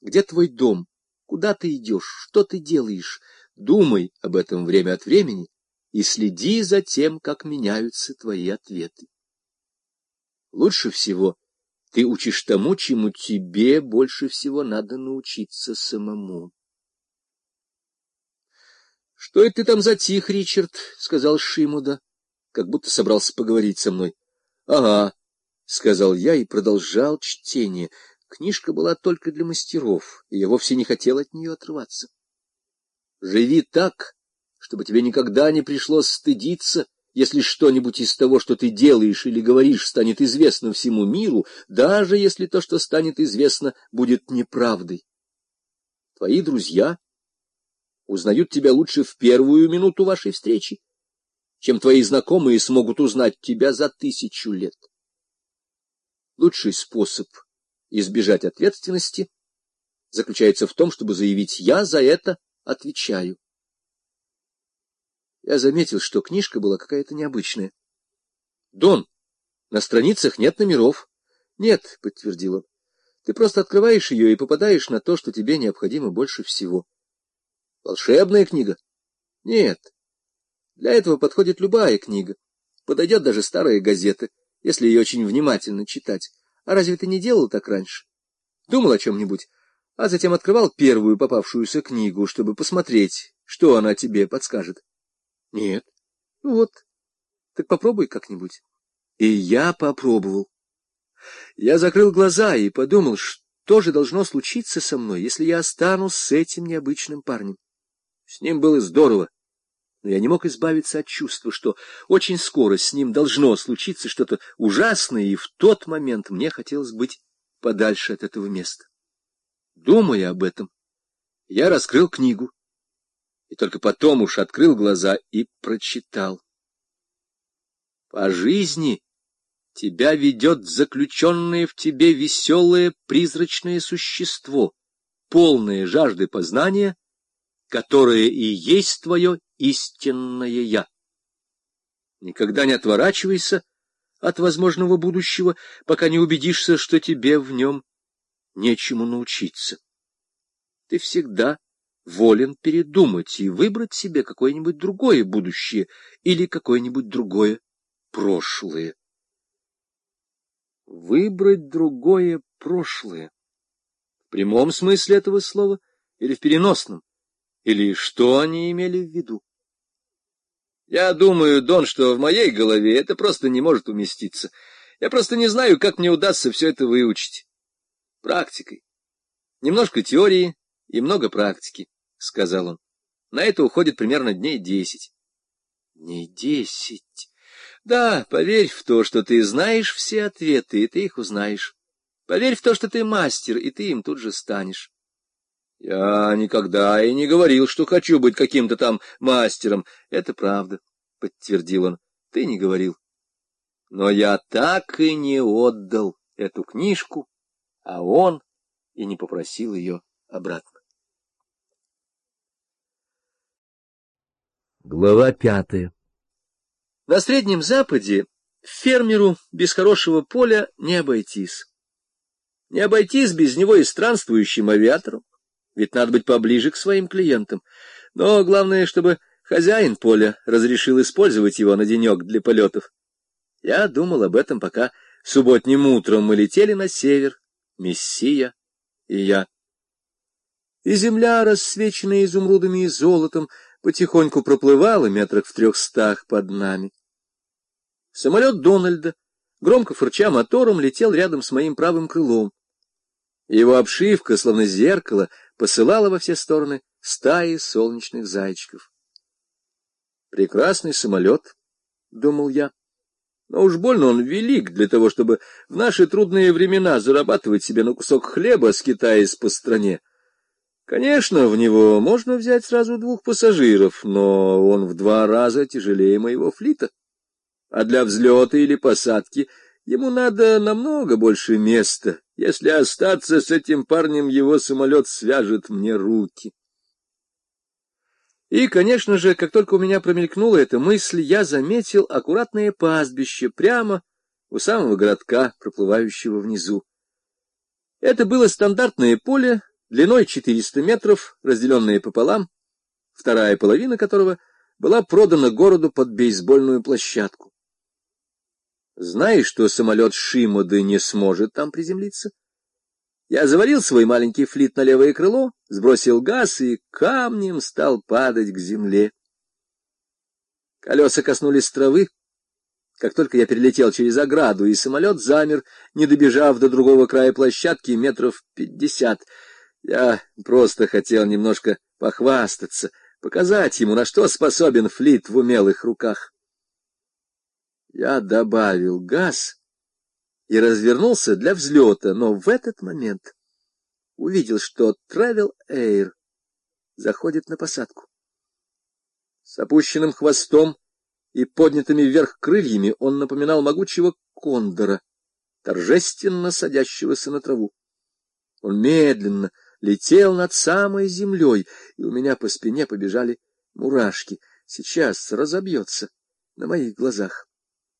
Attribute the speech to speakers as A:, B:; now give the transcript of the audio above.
A: Где твой дом? Куда ты идешь? Что ты делаешь? Думай об этом время от времени и следи за тем, как меняются твои ответы. Лучше всего ты учишь тому, чему тебе больше всего надо научиться самому. — Что это ты там затих, Ричард? — сказал Шимуда, как будто собрался поговорить со мной. — Ага, — сказал я и продолжал чтение. Книжка была только для мастеров, и я вовсе не хотел от нее отрываться. Живи так, чтобы тебе никогда не пришлось стыдиться, если что-нибудь из того, что ты делаешь или говоришь, станет известно всему миру, даже если то, что станет известно, будет неправдой. Твои друзья узнают тебя лучше в первую минуту вашей встречи, чем твои знакомые смогут узнать тебя за тысячу лет. Лучший способ избежать ответственности заключается в том, чтобы заявить «я за это отвечаю». Я заметил, что книжка была какая-то необычная. — Дон, на страницах нет номеров. — Нет, — подтвердил он. — Ты просто открываешь ее и попадаешь на то, что тебе необходимо больше всего. — Волшебная книга? — Нет. Для этого подходит любая книга. Подойдет даже старая газета, если ее очень внимательно читать. А разве ты не делал так раньше? Думал о чем-нибудь, а затем открывал первую попавшуюся книгу, чтобы посмотреть, что она тебе подскажет. Нет. Ну вот. Так попробуй как-нибудь. И я попробовал. Я закрыл глаза и подумал, что же должно случиться со мной, если я останусь с этим необычным парнем. С ним было здорово, но я не мог избавиться от чувства, что очень скоро с ним должно случиться что-то ужасное, и в тот момент мне хотелось быть подальше от этого места. Думая об этом, я раскрыл книгу и только потом уж открыл глаза и прочитал. По жизни тебя ведет заключенное в тебе веселое призрачное существо, полное жажды познания, которое и есть твое истинное «я». Никогда не отворачивайся от возможного будущего, пока не убедишься, что тебе в нем нечему научиться. Ты всегда волен передумать и выбрать себе какое-нибудь другое будущее или какое-нибудь другое прошлое. Выбрать другое прошлое. В прямом смысле этого слова или в переносном? Или что они имели в виду? Я думаю, Дон, что в моей голове это просто не может уместиться. Я просто не знаю, как мне удастся все это выучить. Практикой. Немножко теории и много практики. — сказал он. — На это уходит примерно дней десять. — Дней десять? Да, поверь в то, что ты знаешь все ответы, и ты их узнаешь. Поверь в то, что ты мастер, и ты им тут же станешь. — Я никогда и не говорил, что хочу быть каким-то там мастером. — Это правда, — подтвердил он. — Ты не говорил. Но я так и не отдал эту книжку, а он и не попросил ее обратно. Глава пятая На Среднем Западе фермеру без хорошего поля не обойтись. Не обойтись без него и странствующим авиатором, ведь надо быть поближе к своим клиентам. Но главное, чтобы хозяин поля разрешил использовать его на денек для полетов. Я думал об этом, пока субботним утром мы летели на север, Мессия и я. И земля, рассвеченная изумрудами и золотом, потихоньку проплывала метрах в трехстах под нами. Самолет Дональда, громко фырча мотором, летел рядом с моим правым крылом. Его обшивка, словно зеркало, посылала во все стороны стаи солнечных зайчиков. Прекрасный самолет, — думал я, — но уж больно он велик для того, чтобы в наши трудные времена зарабатывать себе на кусок хлеба, скитаясь по стране. Конечно, в него можно взять сразу двух пассажиров, но он в два раза тяжелее моего флита. А для взлета или посадки ему надо намного больше места. Если остаться с этим парнем, его самолет свяжет мне руки. И, конечно же, как только у меня промелькнула эта мысль, я заметил аккуратное пастбище прямо у самого городка, проплывающего внизу. Это было стандартное поле, длиной 400 метров, разделенное пополам, вторая половина которого была продана городу под бейсбольную площадку. Знаешь, что самолет Шимоды не сможет там приземлиться? Я завалил свой маленький флит на левое крыло, сбросил газ и камнем стал падать к земле. Колеса коснулись травы. Как только я перелетел через ограду, и самолет замер, не добежав до другого края площадки метров пятьдесят. Я просто хотел немножко похвастаться, показать ему, на что способен флит в умелых руках. Я добавил газ и развернулся для взлета, но в этот момент увидел, что Travel Air заходит на посадку. С опущенным хвостом и поднятыми вверх крыльями он напоминал могучего кондора, торжественно садящегося на траву. Он медленно летел над самой землей, и у меня по спине побежали мурашки. Сейчас разобьется на моих глазах.